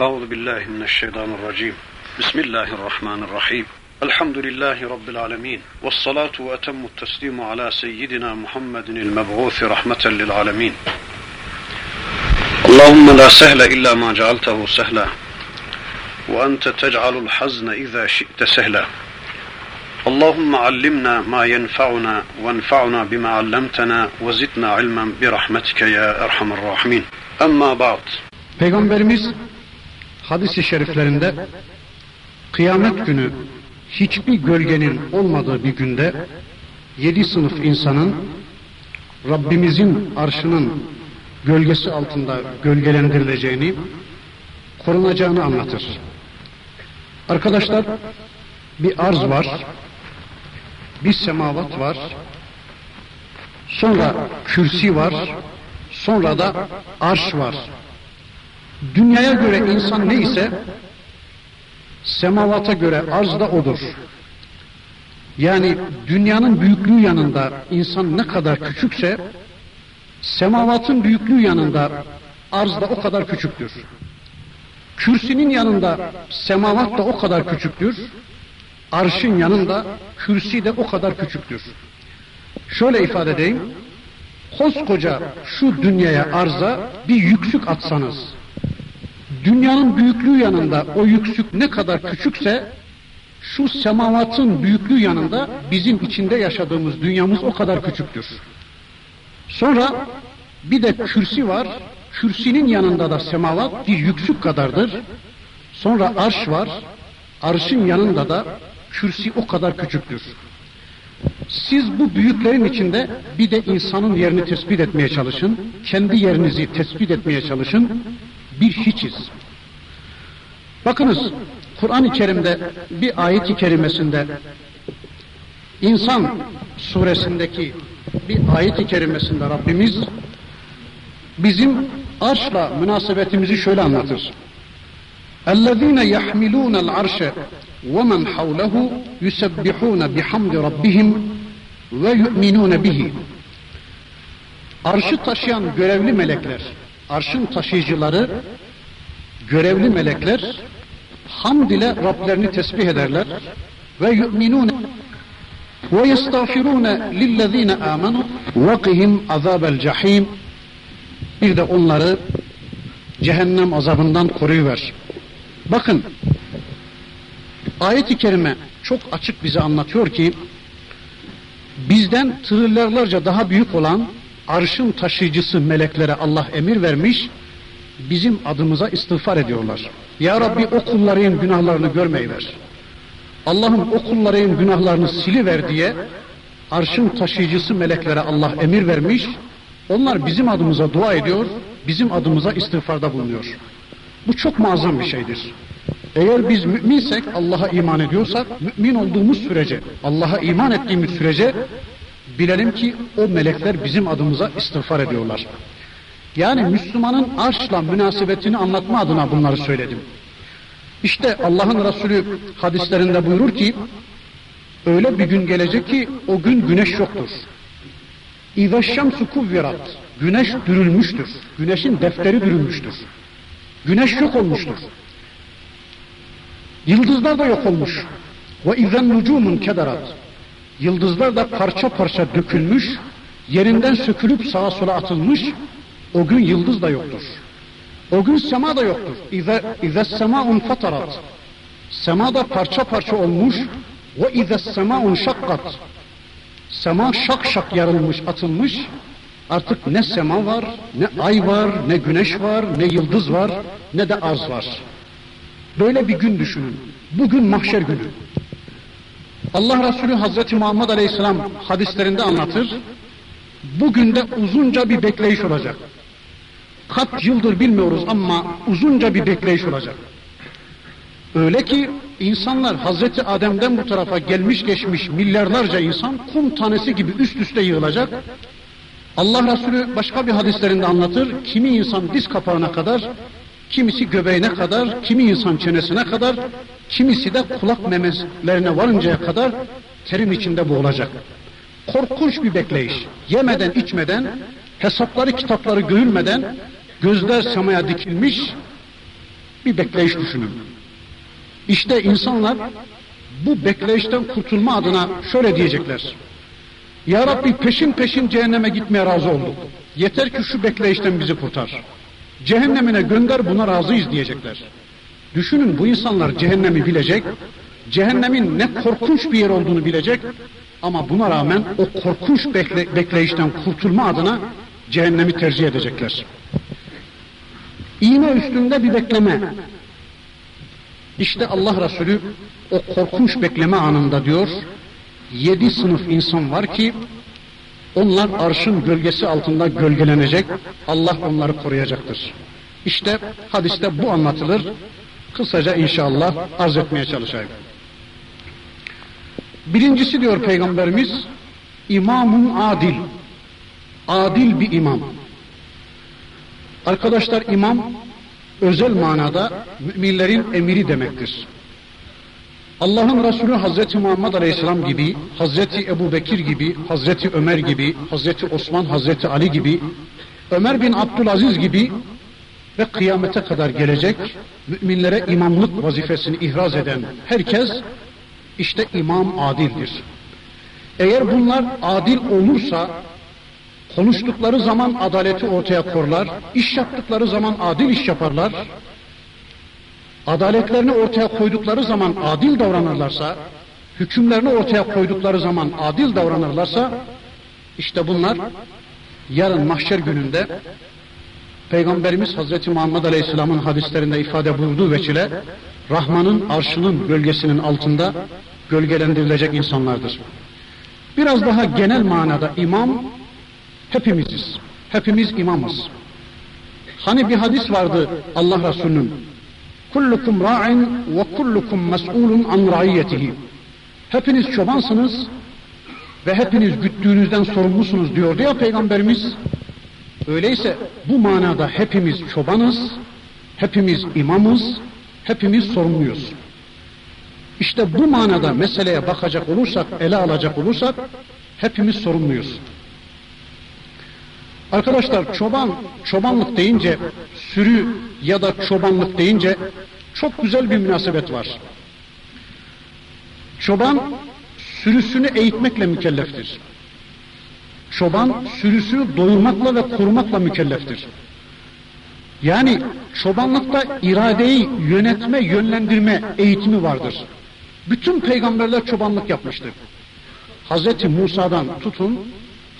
أعوذ بالله من الشيطان الرجيم. بسم الله الرحمن الرحيم. الحمد لله رب العالمين والصلاة وأتم التسليم على سيدنا محمد المبعوث رحمة للعالمين. اللهم لا سهل إلا ما جعلته سهلا وأنت تجعل الحزن إذا شئت سهلا. اللهم علمنا ما ينفعنا وانفعنا بما علمتنا وزدنا علما برحمتك يا أرحم الراحمين. أما بعد. Peygamberimiz hadis-i şeriflerinde kıyamet günü hiçbir gölgenin olmadığı bir günde yedi sınıf insanın Rabbimizin arşının gölgesi altında gölgelendirileceğini, korunacağını anlatır. Arkadaşlar bir arz var, bir semavat var, sonra kürsi var, sonra da arş var. Dünyaya göre insan neyse semavata göre arz da odur. Yani dünyanın büyüklüğü yanında insan ne kadar küçükse semavatın büyüklüğü yanında arz da o kadar küçüktür. Kürsinin yanında semavat da o kadar küçüktür. Arşın yanında kürsi de o kadar küçüktür. Şöyle ifade edeyim. Koskoca şu dünyaya arza bir yüksük atsanız, dünyanın büyüklüğü yanında o yüksük ne kadar küçükse, şu semavatın büyüklüğü yanında bizim içinde yaşadığımız dünyamız o kadar küçüktür. Sonra bir de kürsi var. Kürsinin yanında da semavat bir yüksük kadardır. Sonra arş var. Arşın yanında da kürsi o kadar küçüktür. Siz bu büyüklerin içinde bir de insanın yerini tespit etmeye çalışın. Kendi yerinizi tespit etmeye çalışın Bir hiçiz. Bakınız Kur'an-ı Kerim'de bir ayet-i kerimesinde İnsan suresindeki bir ayet-i kerimesinde Rabbimiz bizim arşla münasebetimizi şöyle anlatır. اَلَّذ۪ينَ يَحْمِلُونَ الْعَرْشَ وَمَنْ حَوْلَهُ يُسَبِّحُونَ بِحَمْدِ رَبِّهِمْ وَيُؤْمِنُونَ بِهِ Arşı taşıyan görevli melekler, arşın taşıyıcıları, görevli melekler hamd ile Rablerini tesbih ederler ve yu'minun ve yestağfirun lillezine amenu ve qihim azabel cahim bir de onları cehennem azabından koruyuver. Bakın ayet-i kerime çok açık bize anlatıyor ki bizden trilyarlarca daha büyük olan arşın taşıyıcısı meleklere Allah emir vermiş bizim adımıza istiğfar ediyorlar. Ya Rabbi o kulların günahlarını görmeyiver. Allah'ım o kulların günahlarını siliver diye arşın taşıyıcısı meleklere Allah emir vermiş. Onlar bizim adımıza dua ediyor, bizim adımıza istiğfarda bulunuyor. Bu çok muazzam bir şeydir. Eğer biz müminsek, Allah'a iman ediyorsak, mümin olduğumuz sürece, Allah'a iman ettiğimiz sürece bilelim ki o melekler bizim adımıza istiğfar ediyorlar. Yani Müslümanın arşla münasebetini anlatma adına bunları söyledim. İşte Allah'ın Resulü hadislerinde buyurur ki öyle bir gün gelecek ki o gün güneş yoktur. İza şemsu kuvvirat. Güneş dürülmüştür. Güneşin defteri dürülmüştür. Güneş yok olmuştur. Yıldızlar da yok olmuş. Ve izen nucumun kederat. Yıldızlar da parça parça dökülmüş, yerinden sökülüp sağa sola atılmış, o gün yıldız da yoktur. O gün sema da yoktur. İze, ize semaun fatarat. Sema da parça parça olmuş. Ve ize semaun şakkat. Sema şak şak yarılmış, atılmış. Artık ne sema var, ne ay var, ne güneş var, ne yıldız var, ne de arz var. Böyle bir gün düşünün. Bugün mahşer günü. Allah Resulü Hazreti Muhammed Aleyhisselam hadislerinde anlatır. Bugün de uzunca bir bekleyiş olacak. Kaç yıldır bilmiyoruz ama uzunca bir bekleyiş olacak. Öyle ki insanlar Hazreti Adem'den bu tarafa gelmiş geçmiş milyarlarca insan kum tanesi gibi üst üste yığılacak. Allah Resulü başka bir hadislerinde anlatır. Kimi insan diz kapağına kadar, kimisi göbeğine kadar, kimi insan çenesine kadar, kimisi de kulak memeslerine varıncaya kadar terin içinde boğulacak. Korkunç bir bekleyiş. Yemeden içmeden, hesapları kitapları görülmeden gözler semaya dikilmiş, bir bekleyiş düşünün. İşte insanlar bu bekleyişten kurtulma adına şöyle diyecekler. Ya Rabbi peşin peşin cehenneme gitmeye razı olduk. Yeter ki şu bekleyişten bizi kurtar. Cehennemine gönder buna razıyız diyecekler. Düşünün bu insanlar cehennemi bilecek, cehennemin ne korkunç bir yer olduğunu bilecek ama buna rağmen o korkunç bekle, bekleyişten kurtulma adına cehennemi tercih edecekler. İğne üstünde bir bekleme. İşte Allah Resulü o korkunç bekleme anında diyor, yedi sınıf insan var ki onlar arşın gölgesi altında gölgelenecek, Allah onları koruyacaktır. İşte hadiste bu anlatılır. Kısaca inşallah arz etmeye çalışayım. Birincisi diyor Peygamberimiz, imamun adil. Adil bir imam. Arkadaşlar imam özel manada müminlerin emiri demektir. Allah'ın Resulü Hazreti Muhammed Aleyhisselam gibi, Hazreti Ebu Bekir gibi, Hazreti Ömer gibi, Hazreti Osman, Hazreti Ali gibi, Ömer bin Abdülaziz gibi ve kıyamete kadar gelecek müminlere imamlık vazifesini ihraz eden herkes işte imam adildir. Eğer bunlar adil olursa konuştukları zaman adaleti ortaya korlar, iş yaptıkları zaman adil iş yaparlar, adaletlerini ortaya koydukları zaman adil davranırlarsa, hükümlerini ortaya koydukları zaman adil davranırlarsa, işte bunlar yarın mahşer gününde Peygamberimiz Hazreti Muhammed Aleyhisselam'ın hadislerinde ifade buyurduğu veçile Rahman'ın arşının gölgesinin altında gölgelendirilecek insanlardır. Biraz daha genel manada imam hepimiziz. Hepimiz imamız. Hani bir hadis vardı Allah Resulü'nün Kullukum ra'in ve kullukum mes'ulun an raiyetihi. Hepiniz çobansınız ve hepiniz güttüğünüzden sorumlusunuz diyordu ya Peygamberimiz. Öyleyse bu manada hepimiz çobanız, hepimiz imamız, hepimiz sorumluyuz. İşte bu manada meseleye bakacak olursak, ele alacak olursak hepimiz sorumluyuz. Arkadaşlar çoban, çobanlık deyince, sürü ya da çobanlık deyince çok güzel bir münasebet var. Çoban sürüsünü eğitmekle mükelleftir. Çoban sürüsünü doyurmakla ve korumakla mükelleftir. Yani çobanlıkta iradeyi yönetme, yönlendirme eğitimi vardır. Bütün peygamberler çobanlık yapmıştır. Hazreti Musa'dan tutun,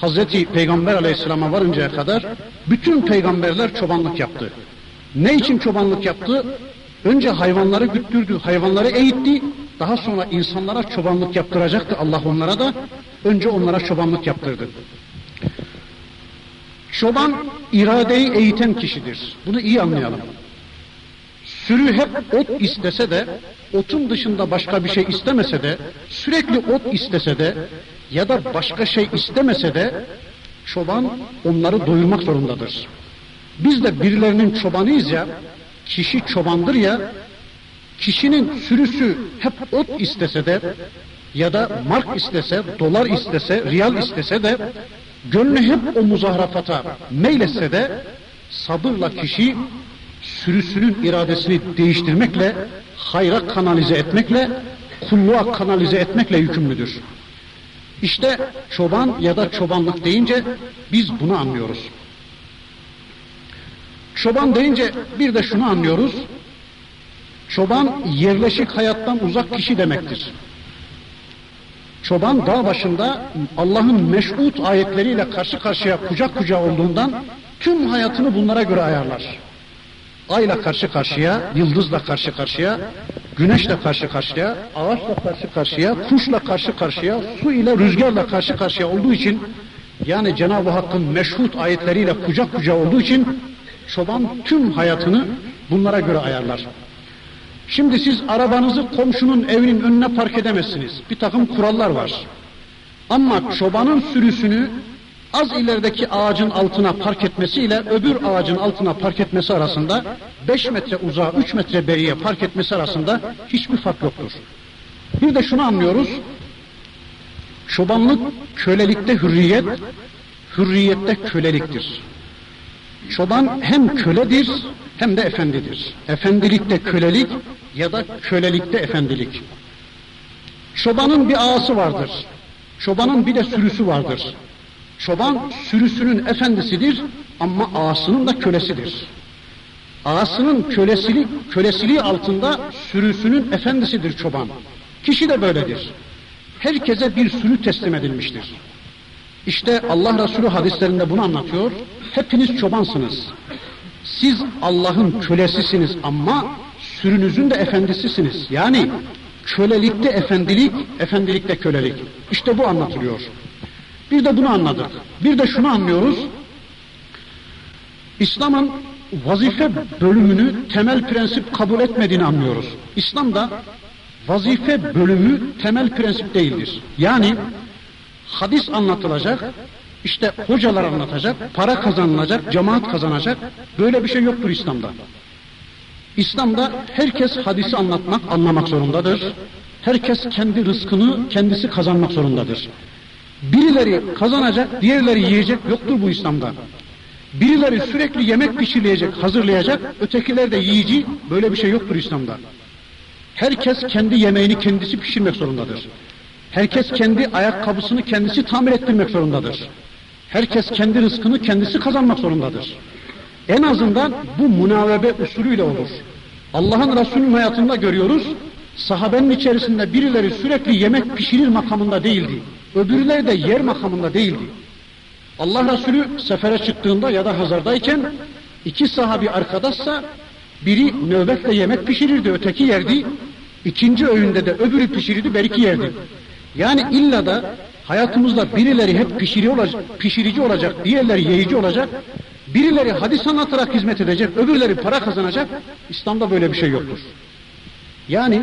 Hazreti Peygamber Aleyhisselam'a varıncaya kadar bütün peygamberler çobanlık yaptı. Ne için çobanlık yaptı? Önce hayvanları güttürdü, hayvanları eğitti, daha sonra insanlara çobanlık yaptıracaktı Allah onlara da, önce onlara çobanlık yaptırdı. Çoban iradeyi eğiten kişidir. Bunu iyi anlayalım. Sürü hep ot istese de, otun dışında başka bir şey istemese de, sürekli ot istese de, ya da başka şey istemese de, çoban onları doyurmak zorundadır. Biz de birilerinin çobanıyız ya, kişi çobandır ya, kişinin sürüsü hep ot istese de, ya da mark istese, dolar istese, riyal istese de, gönlü hep o muzahrafata meyletse de, sabırla kişi sürüsünün iradesini değiştirmekle, hayra kanalize etmekle, kulluğa kanalize etmekle yükümlüdür. İşte çoban ya da çobanlık deyince biz bunu anlıyoruz. Çoban deyince bir de şunu anlıyoruz. Çoban yerleşik hayattan uzak kişi demektir. Çoban dağ başında Allah'ın meşhut ayetleriyle karşı karşıya kucak kucağa olduğundan tüm hayatını bunlara göre ayarlar. Ayla karşı karşıya, yıldızla karşı karşıya, güneşle karşı karşıya, ağaçla karşı karşıya, kuşla karşı karşıya, su ile rüzgarla karşı karşıya olduğu için yani Cenab-ı Hakk'ın meşhut ayetleriyle kucak kucağa olduğu için çoban tüm hayatını bunlara göre ayarlar. Şimdi siz arabanızı komşunun evinin önüne park edemezsiniz. Bir takım kurallar var. Ama çobanın sürüsünü az ilerideki ağacın altına park etmesiyle öbür ağacın altına park etmesi arasında 5 metre uzağa 3 metre beriye park etmesi arasında hiçbir fark yoktur. Bir de şunu anlıyoruz. Çobanlık kölelikte hürriyet, hürriyette köleliktir. Çoban hem köledir hem de efendidir. Efendilikte kölelik ya da kölelikte efendilik. Çobanın bir ağası vardır. Çobanın bir de sürüsü vardır. Çoban sürüsünün efendisidir ama ağasının da kölesidir. Ağasının kölesili, kölesiliği altında sürüsünün efendisidir çoban. Kişi de böyledir. Herkese bir sürü teslim edilmiştir. İşte Allah Resulü hadislerinde bunu anlatıyor. Hepiniz çobansınız. Siz Allah'ın kölesisiniz ama sürünüzün de efendisisiniz. Yani kölelikte efendilik, efendilikte kölelik. İşte bu anlatılıyor. Bir de bunu anladık. Bir de şunu anlıyoruz. İslam'ın vazife bölümünü temel prensip kabul etmediğini anlıyoruz. İslam'da vazife bölümü temel prensip değildir. Yani hadis anlatılacak, işte hocalar anlatacak, para kazanılacak, cemaat kazanacak. Böyle bir şey yoktur İslam'da. İslam'da herkes hadisi anlatmak, anlamak zorundadır. Herkes kendi rızkını kendisi kazanmak zorundadır. Birileri kazanacak, diğerleri yiyecek yoktur bu İslam'da. Birileri sürekli yemek pişirleyecek, hazırlayacak, ötekiler de yiyici, böyle bir şey yoktur İslam'da. Herkes kendi yemeğini kendisi pişirmek zorundadır. Herkes kendi ayakkabısını kendisi tamir ettirmek zorundadır. Herkes kendi rızkını kendisi kazanmak zorundadır. En azından bu münavebe usulüyle olur. Allah'ın Resulü'nün hayatında görüyoruz, sahabenin içerisinde birileri sürekli yemek pişirir makamında değildi. Öbürleri de yer makamında değildi. Allah Resulü sefere çıktığında ya da hazardayken iki sahabi arkadaşsa biri nöbetle yemek pişirirdi, öteki yerdi. İkinci öğünde de öbürü pişirirdi, belki yerdi. Yani illa da hayatımızda birileri hep pişiri olacak, pişirici olacak, diğerleri yiyici olacak. Birileri hadis anlatarak hizmet edecek, öbürleri para kazanacak. İslam'da böyle bir şey yoktur. Yani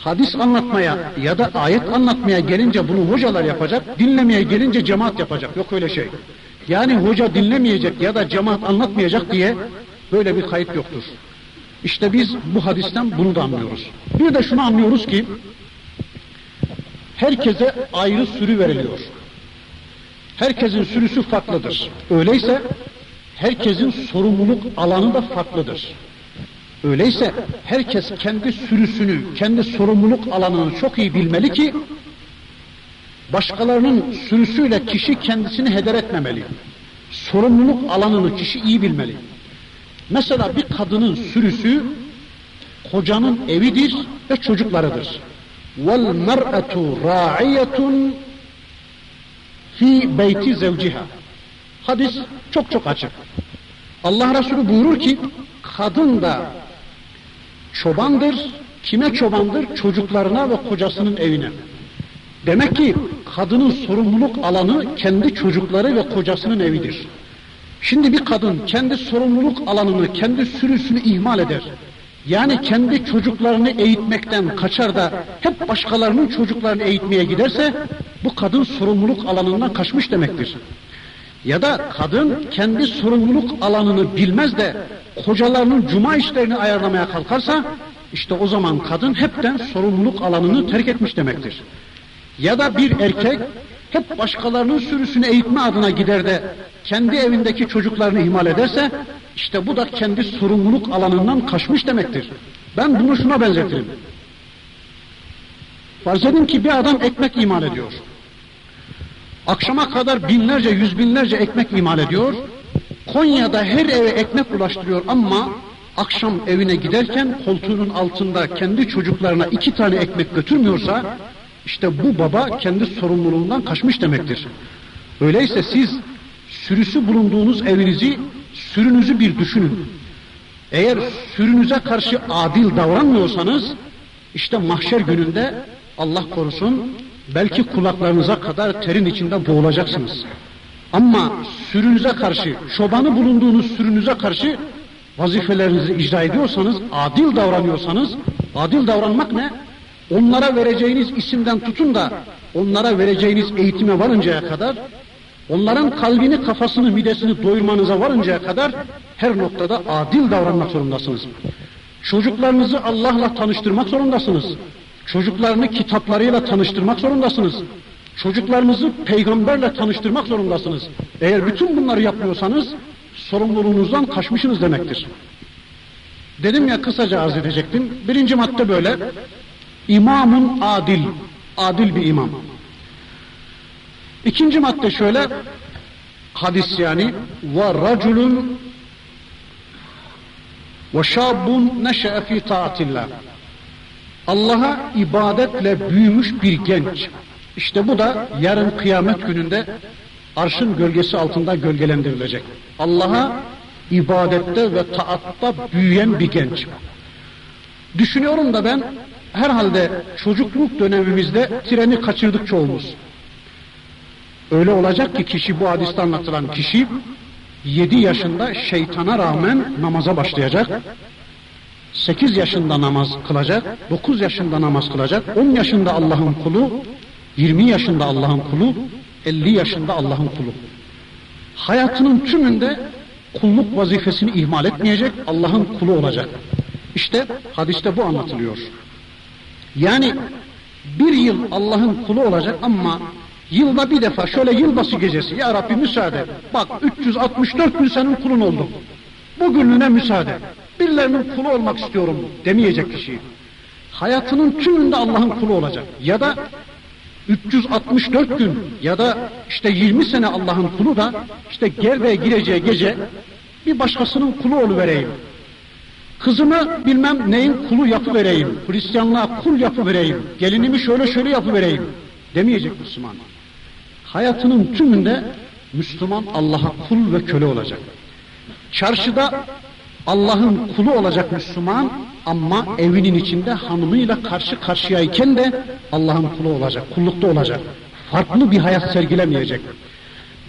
hadis anlatmaya ya da ayet anlatmaya gelince bunu hocalar yapacak, dinlemeye gelince cemaat yapacak. Yok öyle şey. Yani hoca dinlemeyecek ya da cemaat anlatmayacak diye böyle bir kayıt yoktur. İşte biz bu hadisten bunu da anlıyoruz. Bir de şunu anlıyoruz ki herkese ayrı sürü veriliyor. Herkesin sürüsü farklıdır. Öyleyse herkesin sorumluluk alanı da farklıdır. Öyleyse herkes kendi sürüsünü, kendi sorumluluk alanını çok iyi bilmeli ki başkalarının sürüsüyle kişi kendisini heder etmemeli. Sorumluluk alanını kişi iyi bilmeli. Mesela bir kadının sürüsü kocanın evidir ve çocuklarıdır. Vel mer'atu ra'iyetun fi beyti zevciha. Hadis çok çok açık. Allah Resulü buyurur ki kadın da çobandır. Kime çobandır? Çocuklarına ve kocasının evine. Demek ki kadının sorumluluk alanı kendi çocukları ve kocasının evidir. Şimdi bir kadın kendi sorumluluk alanını, kendi sürüsünü ihmal eder. Yani kendi çocuklarını eğitmekten kaçar da hep başkalarının çocuklarını eğitmeye giderse bu kadın sorumluluk alanından kaçmış demektir. Ya da kadın kendi sorumluluk alanını bilmez de kocalarının cuma işlerini ayarlamaya kalkarsa işte o zaman kadın hepten sorumluluk alanını terk etmiş demektir. Ya da bir erkek hep başkalarının sürüsünü eğitme adına gider de kendi evindeki çocuklarını ihmal ederse işte bu da kendi sorumluluk alanından kaçmış demektir. Ben bunu şuna benzetirim. Farz edin ki bir adam ekmek imal ediyor. Akşama kadar binlerce, yüz binlerce ekmek imal ediyor. Konya'da her eve ekmek ulaştırıyor ama akşam evine giderken koltuğunun altında kendi çocuklarına iki tane ekmek götürmüyorsa işte bu baba kendi sorumluluğundan kaçmış demektir. Öyleyse siz sürüsü bulunduğunuz evinizi, sürünüzü bir düşünün. Eğer sürünüze karşı adil davranmıyorsanız, işte mahşer gününde Allah korusun belki kulaklarınıza kadar terin içinde boğulacaksınız. Ama sürünüze karşı, çobanı bulunduğunuz sürünüze karşı vazifelerinizi icra ediyorsanız, adil davranıyorsanız, adil davranmak ne? Onlara vereceğiniz isimden tutun da onlara vereceğiniz eğitime varıncaya kadar onların kalbini, kafasını, midesini doyurmanıza varıncaya kadar her noktada adil davranmak zorundasınız. Çocuklarınızı Allah'la tanıştırmak zorundasınız. Çocuklarını kitaplarıyla tanıştırmak zorundasınız. Çocuklarınızı peygamberle tanıştırmak zorundasınız. Eğer bütün bunları yapmıyorsanız sorumluluğunuzdan kaçmışsınız demektir. Dedim ya kısaca arz edecektim. Birinci madde böyle. İmamun adil. Adil bir imam. İkinci madde şöyle. Hadis yani. Ve raculun ve şabun neşe'e fi taatillah. Allah'a ibadetle büyümüş bir genç. İşte bu da yarın kıyamet gününde arşın gölgesi altında gölgelendirilecek. Allah'a ibadette ve taatta büyüyen bir genç. Düşünüyorum da ben herhalde çocukluk dönemimizde treni kaçırdık çoğumuz. Öyle olacak ki kişi bu hadiste anlatılan kişi 7 yaşında şeytana rağmen namaza başlayacak. 8 yaşında namaz kılacak, 9 yaşında namaz kılacak, 10 yaşında Allah'ın kulu, 20 yaşında Allah'ın kulu, 50 yaşında Allah'ın kulu. Hayatının tümünde kulluk vazifesini ihmal etmeyecek, Allah'ın kulu olacak. İşte hadiste bu anlatılıyor. Yani bir yıl Allah'ın kulu olacak ama yılda bir defa şöyle yılbaşı gecesi ya Rabbi müsaade bak 364 gün senin kulun oldum. Bugünlüğüne müsaade. Birilerinin kulu olmak istiyorum demeyecek kişi. Hayatının tümünde Allah'ın kulu olacak. Ya da 364 gün ya da işte 20 sene Allah'ın kulu da işte gerdeğe gireceği gece bir başkasının kulu oluvereyim. Kızımı bilmem neyin kulu yapı vereyim. Hristiyanlığa kul yapı vereyim. Gelinimi şöyle şöyle yapı vereyim. Demeyecek Müslüman. Hayatının tümünde Müslüman Allah'a kul ve köle olacak. Çarşıda Allah'ın kulu olacak Müslüman ama evinin içinde hanımıyla karşı karşıyayken de Allah'ın kulu olacak, kullukta olacak. Farklı bir hayat sergilemeyecek.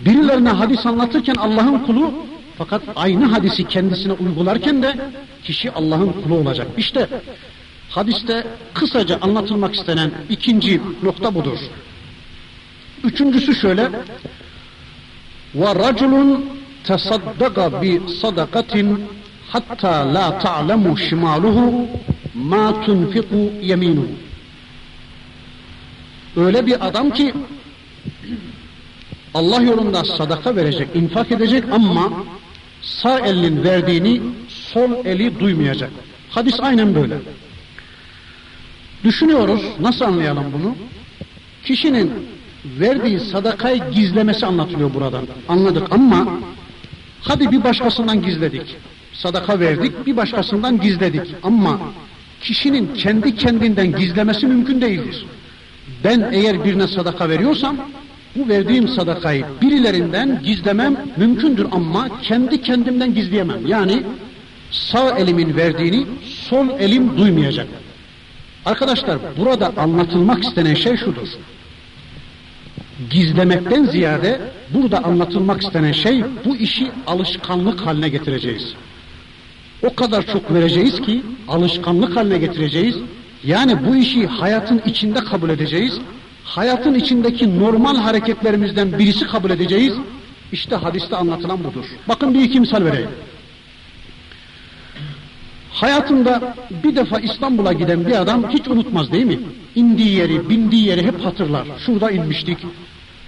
Birilerine hadis anlatırken Allah'ın kulu fakat aynı hadisi kendisine uygularken de kişi Allah'ın kulu olacak. İşte hadiste kısaca anlatılmak istenen ikinci nokta budur. Üçüncüsü şöyle ve raculun tasaddaqa bi sadakatin hatta la ta'lemu şimaluhu ma tunfiku yeminuhu öyle bir adam ki Allah yolunda sadaka verecek, infak edecek ama sağ elin verdiğini sol eli duymayacak. Hadis aynen böyle. Düşünüyoruz, nasıl anlayalım bunu? Kişinin verdiği sadakayı gizlemesi anlatılıyor buradan. Anladık ama hadi bir başkasından gizledik. Sadaka verdik, bir başkasından gizledik. Ama kişinin kendi kendinden gizlemesi mümkün değildir. Ben eğer birine sadaka veriyorsam bu verdiğim sadakayı birilerinden gizlemem mümkündür ama kendi kendimden gizleyemem. Yani sağ elimin verdiğini sol elim duymayacak. Arkadaşlar burada anlatılmak istenen şey şudur. Gizlemekten ziyade burada anlatılmak istenen şey bu işi alışkanlık haline getireceğiz. O kadar çok vereceğiz ki alışkanlık haline getireceğiz. Yani bu işi hayatın içinde kabul edeceğiz. Hayatın içindeki normal hareketlerimizden birisi kabul edeceğiz. İşte hadiste anlatılan budur. Bakın bir iki misal vereyim. Hayatında bir defa İstanbul'a giden bir adam hiç unutmaz değil mi? İndiği yeri, bindiği yeri hep hatırlar. Şurada inmiştik,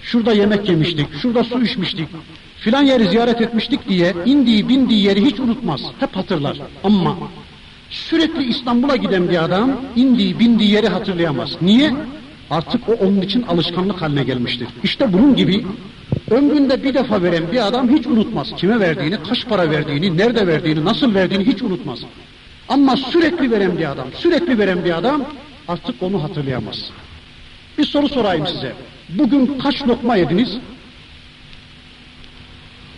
şurada yemek yemiştik, şurada su içmiştik, filan yeri ziyaret etmiştik diye indiği, bindiği yeri hiç unutmaz. Hep hatırlar. Ama sürekli İstanbul'a giden bir adam indiği, bindiği yeri hatırlayamaz. Niye? Artık o onun için alışkanlık haline gelmiştir. İşte bunun gibi ömründe bir defa veren bir adam hiç unutmaz. Kime verdiğini, kaç para verdiğini, nerede verdiğini, nasıl verdiğini hiç unutmaz. Ama sürekli veren bir adam, sürekli veren bir adam artık onu hatırlayamaz. Bir soru sorayım size. Bugün kaç lokma yediniz?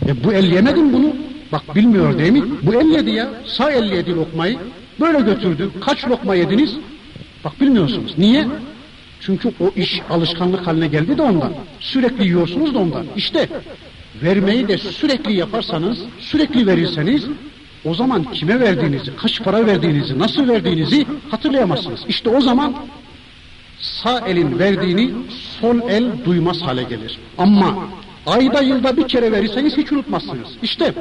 E bu el yemedin bunu. Bak bilmiyor değil mi? Bu el yedi ya. Sağ el yedi lokmayı. Böyle götürdü. Kaç lokma yediniz? Bak bilmiyorsunuz. Niye? Çünkü o iş alışkanlık haline geldi de ondan. Sürekli yiyorsunuz da ondan. İşte vermeyi de sürekli yaparsanız, sürekli verirseniz o zaman kime verdiğinizi, kaç para verdiğinizi, nasıl verdiğinizi hatırlayamazsınız. İşte o zaman sağ elin verdiğini sol el duymaz hale gelir. Ama ayda yılda bir kere verirseniz hiç unutmazsınız. İşte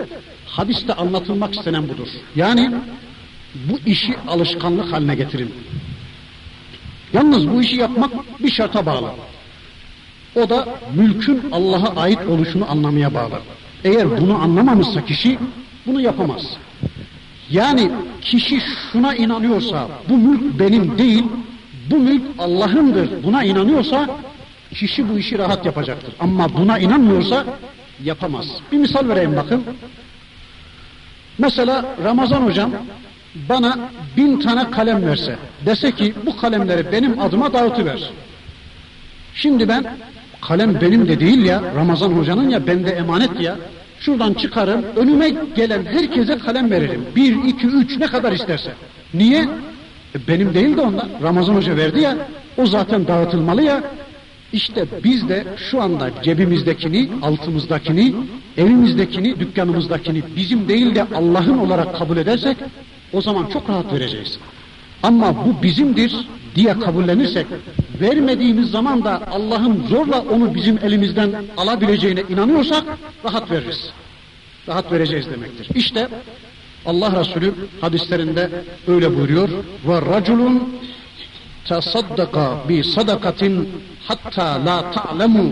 hadiste anlatılmak istenen budur. Yani bu işi alışkanlık haline getirin. Yalnız bu işi yapmak bir şarta bağlı. O da mülkün Allah'a ait oluşunu anlamaya bağlı. Eğer bunu anlamamışsa kişi bunu yapamaz. Yani kişi şuna inanıyorsa bu mülk benim değil, bu mülk Allah'ındır buna inanıyorsa kişi bu işi rahat yapacaktır. Ama buna inanmıyorsa yapamaz. Bir misal vereyim bakın. Mesela Ramazan hocam bana bin tane kalem verse, dese ki bu kalemleri benim adıma dağıtıver. Şimdi ben, kalem benim de değil ya, Ramazan hocanın ya, bende emanet ya. Şuradan çıkarım, önüme gelen herkese kalem veririm. Bir, iki, üç ne kadar isterse. Niye? E benim değil de onlar. Ramazan hoca verdi ya, o zaten dağıtılmalı ya. İşte biz de şu anda cebimizdekini, altımızdakini, evimizdekini, dükkanımızdakini bizim değil de Allah'ın olarak kabul edersek o zaman çok rahat vereceğiz. Ama bu bizimdir diye kabullenirsek vermediğimiz zaman da Allah'ın zorla onu bizim elimizden alabileceğine inanıyorsak rahat veririz. Rahat vereceğiz demektir. İşte Allah Resulü hadislerinde öyle buyuruyor. Ve raculun tasaddaka bi sadakatin hatta la ta'lemu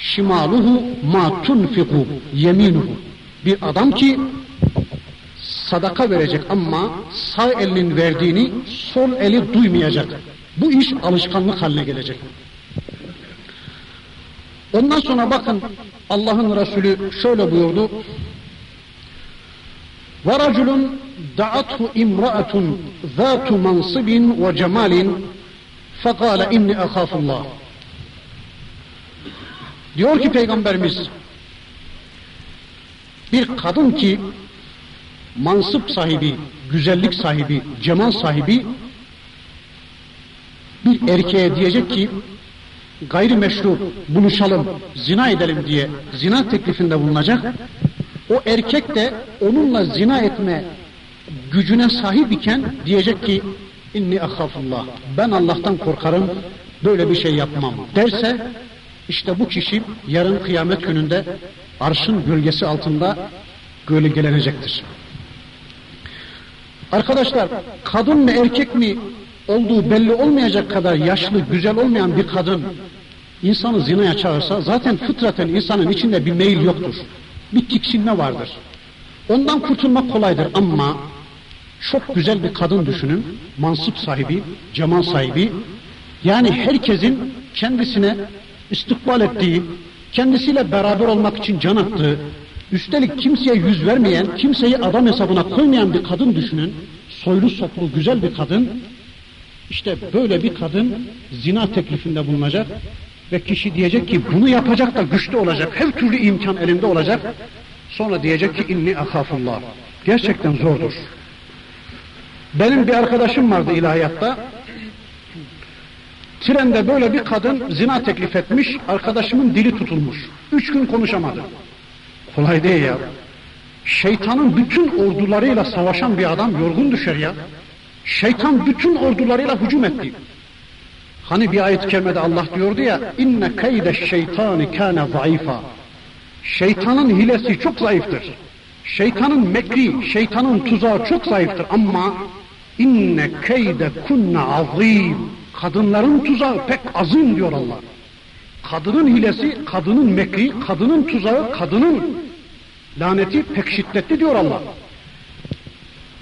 şimaluhu ma tunfiku yeminuhu. Bir adam ki sadaka verecek ama sağ elinin verdiğini sol eli duymayacak. Bu iş alışkanlık haline gelecek. Ondan sonra bakın Allah'ın Resulü şöyle buyurdu. Ve raculun da'athu imra'atun zatu mansibin ve cemalin fekale inni. Diyor ki Peygamberimiz bir kadın ki mansıp sahibi, güzellik sahibi, cemal sahibi bir erkeğe diyecek ki gayrimeşru buluşalım, zina edelim diye zina teklifinde bulunacak. O erkek de onunla zina etme gücüne sahip iken diyecek ki inni ahafullah ben Allah'tan korkarım böyle bir şey yapmam derse işte bu kişi yarın kıyamet gününde arşın gölgesi altında gölgelenecektir. Arkadaşlar kadın mı erkek mi olduğu belli olmayacak kadar yaşlı, güzel olmayan bir kadın insanı zinaya çağırsa zaten fıtraten insanın içinde bir meyil yoktur. Bir tiksinme vardır. Ondan kurtulmak kolaydır ama çok güzel bir kadın düşünün. Mansıp sahibi, cemal sahibi. Yani herkesin kendisine istikbal ettiği, kendisiyle beraber olmak için can attığı, üstelik kimseye yüz vermeyen, kimseyi adam hesabına koymayan bir kadın düşünün. Soylu soplu güzel bir kadın. İşte böyle bir kadın zina teklifinde bulunacak ve kişi diyecek ki bunu yapacak da güçlü olacak. Her türlü imkan elinde olacak. Sonra diyecek ki inni akafullah. Gerçekten zordur. Benim bir arkadaşım vardı ilahiyatta. Trende böyle bir kadın zina teklif etmiş. Arkadaşımın dili tutulmuş. Üç gün konuşamadı. Kolay değil ya. Şeytanın bütün ordularıyla savaşan bir adam yorgun düşer ya. Şeytan bütün ordularıyla hücum etti. Hani bir ayet-i kerimede Allah diyordu ya inne kayde şeytani kana zayıfa. Şeytanın hilesi çok zayıftır. Şeytanın mekri, şeytanın tuzağı çok zayıftır ama inne keyde kunne azim. Kadınların tuzağı pek azim diyor Allah. Kadının hilesi, kadının mekri, kadının tuzağı, kadının laneti pek şiddetli diyor Allah.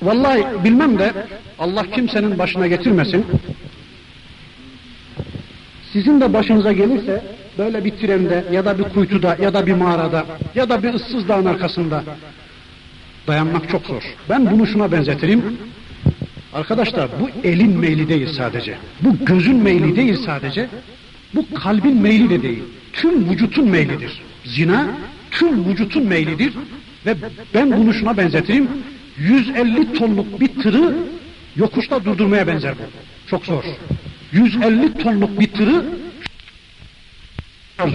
Vallahi bilmem de Allah kimsenin başına getirmesin. Sizin de başınıza gelirse böyle bir trende ya da bir kuytuda ya da bir mağarada ya da bir ıssız dağın arkasında dayanmak çok zor. Ben bunu şuna benzetirim. Arkadaşlar bu elin meyli değil sadece. Bu gözün meyli değil sadece. Bu kalbin meyli de değil. Tüm vücutun meylidir. Zina tüm vücutun meylidir. Ve ben bunu şuna benzetirim. 150 tonluk bir tırı yokuşta durdurmaya benzer bu. Çok zor. 150 tonluk bir tırı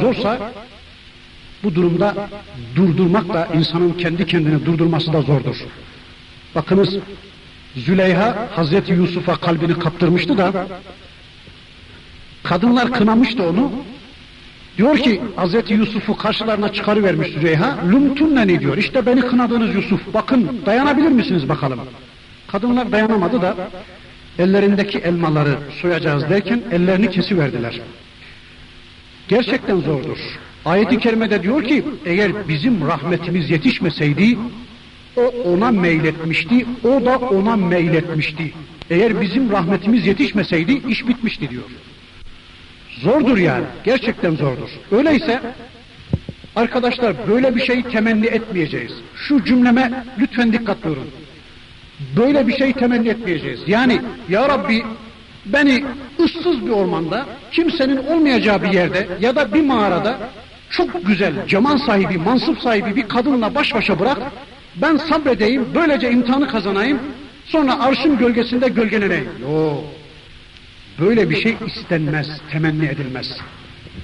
zorsa bu durumda durdurmak da insanın kendi kendini durdurması da zordur. Bakınız Züleyha Hazreti Yusuf'a kalbini kaptırmıştı da kadınlar kınamıştı onu. Diyor ki Hazreti Yusuf'u karşılarına çıkarıvermiş Züleyha. ne diyor. İşte beni kınadığınız Yusuf. Bakın dayanabilir misiniz bakalım. Kadınlar dayanamadı da ellerindeki elmaları soyacağız derken ellerini kesiverdiler. Gerçekten zordur. Ayet-i kerimede diyor ki eğer bizim rahmetimiz yetişmeseydi o ona meyletmişti, o da ona meyletmişti. Eğer bizim rahmetimiz yetişmeseydi iş bitmişti diyor. Zordur yani, gerçekten zordur. Öyleyse arkadaşlar böyle bir şey temenni etmeyeceğiz. Şu cümleme lütfen dikkat buyurun. Böyle bir şey temenni etmeyeceğiz. Yani ya Rabbi beni ıssız bir ormanda, kimsenin olmayacağı bir yerde ya da bir mağarada çok güzel, cemal sahibi, mansup sahibi bir kadınla baş başa bırak. Ben sabredeyim, böylece imtihanı kazanayım. Sonra arşın gölgesinde gölgeleneyim. Yok. Böyle bir şey istenmez, temenni edilmez.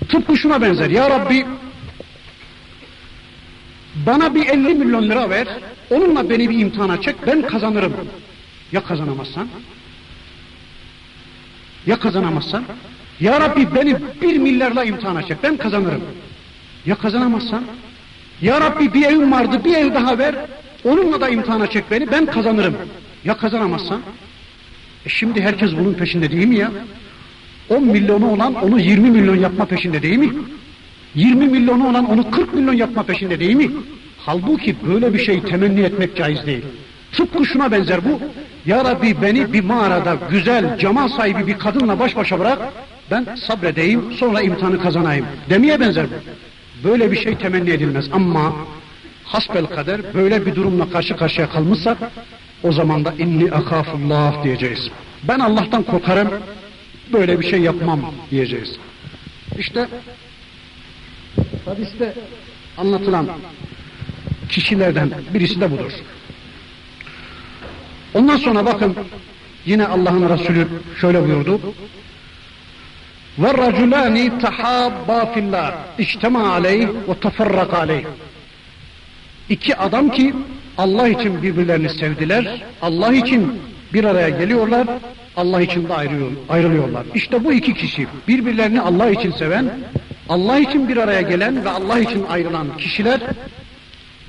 Tıpkı şuna benzer. Ya Rabbi bana bir 50 milyon lira ver, onunla beni bir imtihana çek, ben kazanırım. Ya kazanamazsan? Ya kazanamazsan? Ya Rabbi beni bir milyarla imtihana çek, ben kazanırım. Ya kazanamazsan? Ya Rabbi bir evim vardı, bir ev daha ver, onunla da imtihana çek beni, ben kazanırım. Ya kazanamazsan? E şimdi herkes bunun peşinde değil mi ya? 10 milyonu olan onu 20 milyon yapma peşinde değil mi? 20 milyonu olan onu 40 milyon yapma peşinde değil mi? Halbuki böyle bir şey temenni etmek caiz değil. Tıpkı şuna benzer bu. Ya Rabbi beni bir mağarada güzel, cemal sahibi bir kadınla baş başa bırak. Ben sabredeyim, sonra imtihanı kazanayım. Demeye benzer bu. Böyle bir şey temenni edilmez ama hasbel kader böyle bir durumla karşı karşıya kalmışsak o zaman da inni akafullah diyeceğiz. Ben Allah'tan korkarım, böyle bir şey yapmam diyeceğiz. İşte hadiste anlatılan kişilerden birisi de budur. Ondan sonra bakın yine Allah'ın Resulü şöyle buyurdu. Ve raculani tahabba fillah içtema aleyh ve teferrak aleyh. İki adam ki Allah için birbirlerini sevdiler, Allah için bir araya geliyorlar, Allah için de ayrılıyorlar. İşte bu iki kişi birbirlerini Allah için seven, Allah için bir araya gelen ve Allah için ayrılan kişiler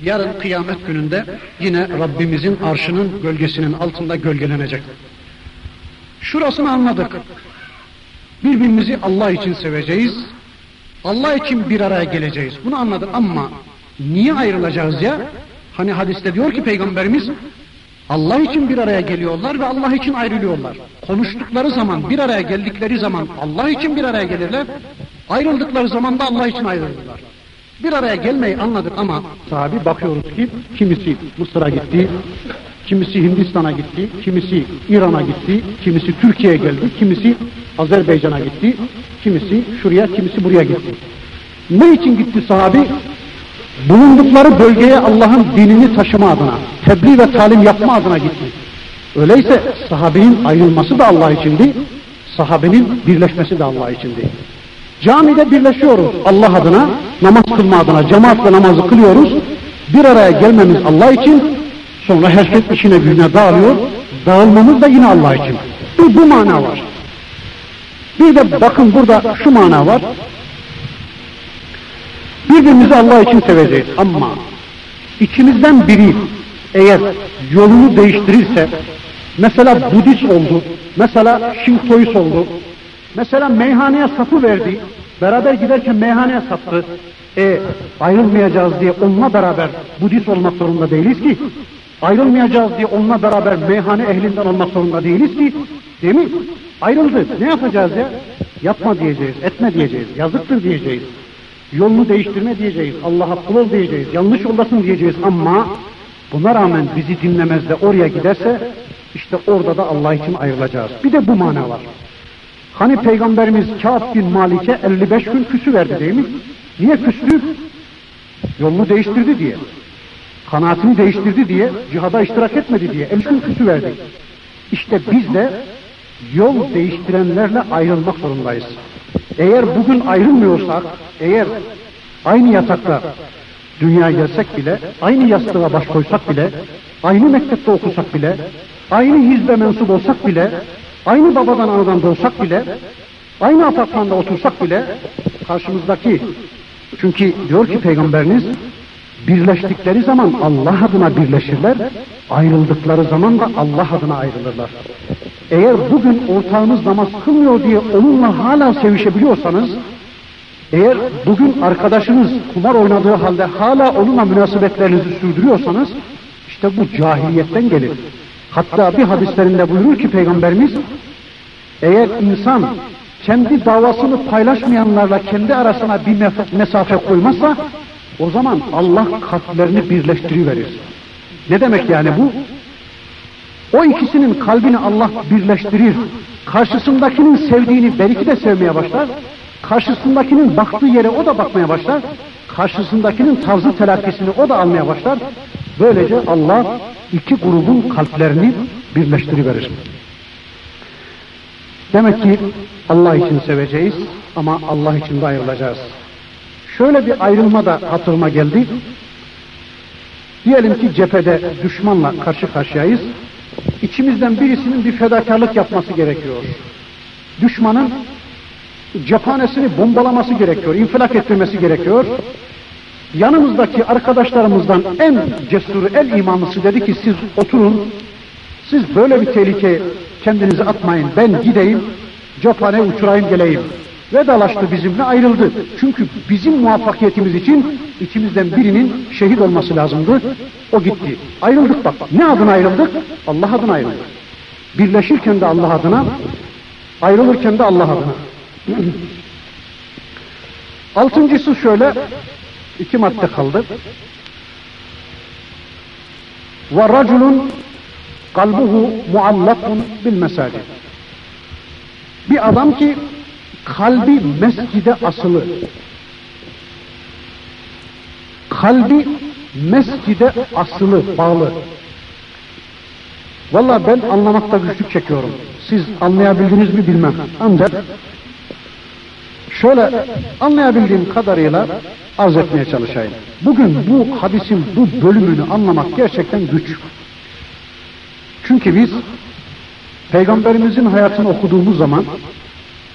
yarın kıyamet gününde yine Rabbimizin arşının gölgesinin altında gölgelenecek. Şurasını anladık. Birbirimizi Allah için seveceğiz. Allah için bir araya geleceğiz. Bunu anladık ama niye ayrılacağız ya? Hani hadiste diyor ki Peygamberimiz Allah için bir araya geliyorlar ve Allah için ayrılıyorlar. Konuştukları zaman, bir araya geldikleri zaman Allah için bir araya gelirler. Ayrıldıkları zaman da Allah için ayrılırlar. Bir araya gelmeyi anladık ama tabi bakıyoruz ki kimisi Mısır'a gitti, kimisi Hindistan'a gitti, kimisi İran'a gitti, kimisi Türkiye'ye geldi, kimisi Azerbaycan'a gitti, kimisi şuraya, kimisi buraya gitti. Ne için gitti sahabi? Bulundukları bölgeye Allah'ın dinini taşıma adına, tebliğ ve talim yapma adına gitti. Öyleyse sahabenin ayrılması da Allah içindi, sahabenin birleşmesi de Allah içindi. Camide birleşiyoruz Allah adına, namaz kılma adına, cemaat ve namazı kılıyoruz. Bir araya gelmemiz Allah için, sonra herkes işine gücüne dağılıyor, dağılmamız da yine Allah için. Bu, bu mana var. Bir de bakın burada şu mana var. Birbirimizi Allah için seveceğiz ama içimizden biri eğer yolunu değiştirirse mesela Budist oldu, mesela Şintoist oldu, mesela meyhaneye sapı verdi, beraber giderken meyhaneye sattı. E ayrılmayacağız diye onunla beraber Budist olmak zorunda değiliz ki. Ayrılmayacağız diye onunla beraber meyhane ehlinden olmak zorunda değiliz ki. Değil mi? Ayrıldı. Ne yapacağız ya? Yapma diyeceğiz, etme diyeceğiz, yazıktır diyeceğiz. Yolunu değiştirme diyeceğiz, Allah'a kul ol diyeceğiz, yanlış yoldasın diyeceğiz ama buna rağmen bizi dinlemez de oraya giderse işte orada da Allah için ayrılacağız. Bir de bu mana var. Hani Peygamberimiz Kâb bin Malik'e 55 gün küsü verdi değil mi? Niye küstü? Yolunu değiştirdi diye. Kanaatini değiştirdi diye, cihada iştirak etmedi diye 50 gün küsü verdi. İşte biz de yol değiştirenlerle ayrılmak zorundayız. Eğer bugün ayrılmıyorsak, eğer aynı yatakta dünyaya gelsek bile, aynı yastığa baş koysak bile, aynı mektepte okusak bile, aynı hizbe mensup olsak bile, aynı babadan anadan doğsak bile, aynı apartmanda otursak bile, karşımızdaki, çünkü diyor ki Peygamberiniz, birleştikleri zaman Allah adına birleşirler, ayrıldıkları zaman da Allah adına ayrılırlar. Eğer bugün ortağınız namaz kılmıyor diye onunla hala sevişebiliyorsanız, Eğer bugün arkadaşınız kumar oynadığı halde hala onunla münasebetlerinizi sürdürüyorsanız işte bu cahiliyetten gelir. Hatta bir hadislerinde buyurur ki Peygamberimiz eğer insan kendi davasını paylaşmayanlarla kendi arasına bir mesafe koymazsa o zaman Allah kalplerini birleştiriverir. Ne demek yani bu? O ikisinin kalbini Allah birleştirir. Karşısındakinin sevdiğini belki de sevmeye başlar. Karşısındakinin baktığı yere o da bakmaya başlar. Karşısındakinin tarzı telakkisini o da almaya başlar. Böylece Allah iki grubun kalplerini birleştiriverir. Demek ki Allah için seveceğiz ama Allah için de ayrılacağız. Şöyle bir ayrılma da hatırıma geldi. Diyelim ki cephede düşmanla karşı karşıyayız. İçimizden birisinin bir fedakarlık yapması gerekiyor. Düşmanın cephanesini bombalaması gerekiyor, infilak ettirmesi gerekiyor. Yanımızdaki arkadaşlarımızdan en cesuru, en imanlısı dedi ki siz oturun, siz böyle bir tehlike kendinizi atmayın, ben gideyim, cephane uçurayım geleyim. Vedalaştı bizimle ayrıldı. Çünkü bizim muvaffakiyetimiz için içimizden birinin şehit olması lazımdı. O gitti. Ayrıldık bak. Ne adına ayrıldık? Allah adına ayrıldık. Birleşirken de Allah adına, ayrılırken de Allah adına. Altıncısı şöyle, iki madde kaldı. Ve raculun kalbuhu muallakun bil mesacid. Bir adam ki kalbi mescide asılı. Kalbi mescide asılı, bağlı. Valla ben anlamakta güçlük çekiyorum. Siz anlayabildiniz mi bilmem. Ancak şöyle anlayabildiğim kadarıyla arz etmeye çalışayım. Bugün bu hadisin bu bölümünü anlamak gerçekten güç. Çünkü biz Peygamberimizin hayatını okuduğumuz zaman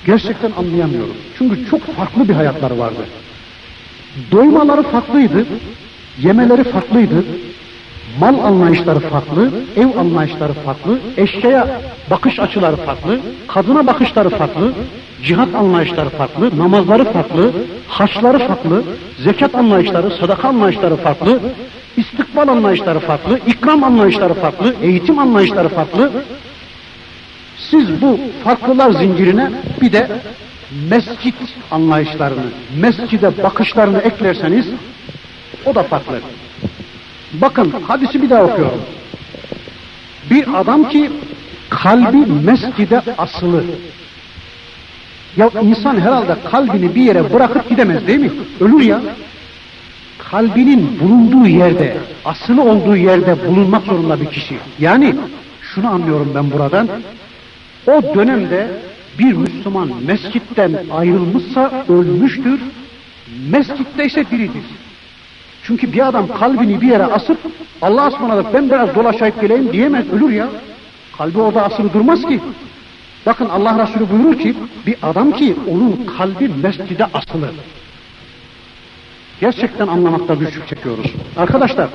gerçekten anlayamıyoruz. Çünkü çok farklı bir hayatları vardı. Doymaları farklıydı, yemeleri farklıydı, mal anlayışları farklı, ev anlayışları farklı, eşyaya bakış açıları farklı, kadına bakışları farklı, cihat anlayışları farklı, namazları farklı, haçları farklı, zekat anlayışları, sadaka anlayışları farklı, istikbal anlayışları farklı, ikram anlayışları farklı, eğitim anlayışları farklı. Siz bu farklılar zincirine bir de mescit anlayışlarını, mescide bakışlarını eklerseniz o da farklı. Bakın hadisi bir daha okuyorum. Bir adam ki kalbi mescide asılı. Ya insan herhalde kalbini bir yere bırakıp gidemez değil mi? Ölür ya. Kalbinin bulunduğu yerde, asılı olduğu yerde bulunmak zorunda bir kişi. Yani şunu anlıyorum ben buradan. O dönemde bir Müslüman mescitten ayrılmışsa ölmüştür. Mescitte ise diridir. Çünkü bir adam kalbini bir yere asıp Allah'a ısmarladık ben biraz dolaşayıp geleyim diyemez ölür ya. Kalbi orada asılı durmaz ki. Bakın Allah Resulü buyurur ki bir adam ki onun kalbi mescide asılı. Gerçekten anlamakta güçlük çekiyoruz. Arkadaşlar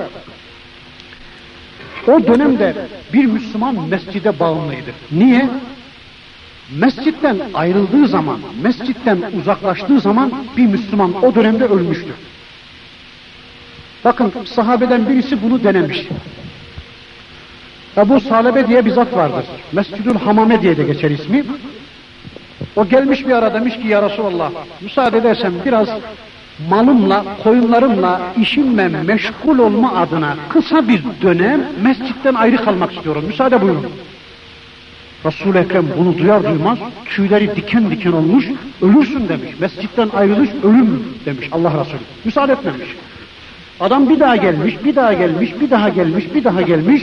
o dönemde bir Müslüman mescide bağımlıydı. Niye? Mescitten ayrıldığı zaman, mescitten uzaklaştığı zaman bir Müslüman o dönemde ölmüştü. Bakın sahabeden birisi bunu denemiş. Ebu Salebe diye bir zat vardır. Mescidül Hamame diye de geçer ismi. O gelmiş bir ara demiş ki ya Resulallah müsaade edersen biraz malımla, koyunlarımla işimle meşgul olma adına kısa bir dönem mescitten ayrı kalmak istiyorum. Müsaade buyurun. Resul-i Ekrem bunu duyar duymaz tüyleri diken diken olmuş ölürsün demiş. Mescitten ayrılış ölüm demiş Allah Resulü. Müsaade etmemiş. Adam bir daha gelmiş, bir daha gelmiş, bir daha gelmiş, bir daha gelmiş.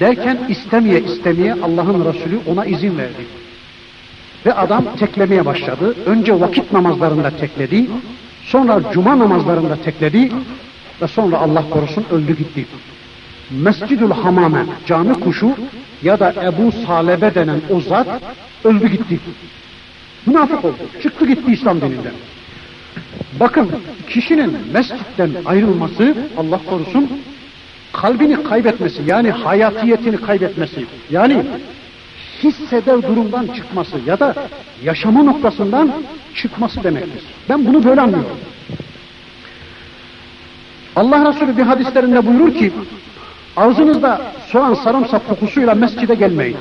Derken istemeye istemeye Allah'ın Resulü ona izin verdi. Ve adam teklemeye başladı. Önce vakit namazlarında tekledi. Sonra cuma namazlarında tekledi. Ve sonra Allah korusun öldü gitti. Mescidül Hamame cami kuşu ya da Ebu Salebe denen o zat öldü gitti. Münafık oldu. Çıktı gitti İslam dininden. Bakın kişinin mescitten ayrılması Allah korusun kalbini kaybetmesi yani hayatiyetini kaybetmesi yani hisseder durumdan çıkması ya da yaşama noktasından çıkması demektir. Ben bunu böyle anlıyorum. Allah Resulü bir hadislerinde buyurur ki ağzınızda soğan sarımsak kokusuyla mescide gelmeyin.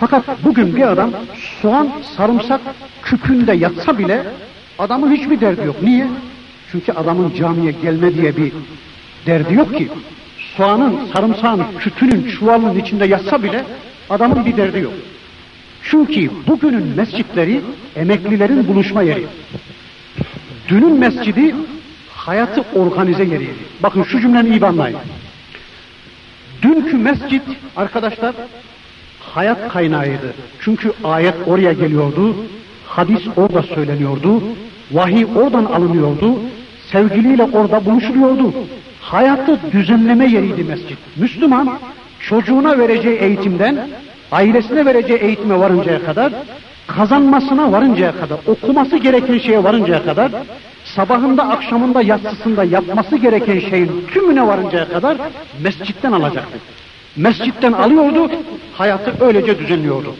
Fakat bugün bir adam soğan sarımsak küpünde yatsa bile adamın hiçbir derdi yok. Niye? Çünkü adamın camiye gelme diye bir derdi yok ki. Soğanın, sarımsağın, kütünün, çuvalının içinde yatsa bile adamın bir derdi yok. Çünkü bugünün mescitleri emeklilerin buluşma yeri. Dünün mescidi hayatı organize yeriydi. Bakın şu cümleni iyi anlayın. Dünkü mescit arkadaşlar hayat kaynağıydı. Çünkü ayet oraya geliyordu, hadis orada söyleniyordu, vahiy oradan alınıyordu, sevgiliyle orada buluşuluyordu. Hayatı düzenleme yeriydi mescit. Müslüman çocuğuna vereceği eğitimden ailesine vereceği eğitime varıncaya kadar kazanmasına varıncaya kadar, okuması gereken şeye varıncaya kadar, sabahında, akşamında, yatsısında yapması gereken şeyin tümüne varıncaya kadar mescitten alacaktı. Mescitten alıyordu, hayatı öylece düzenliyordu.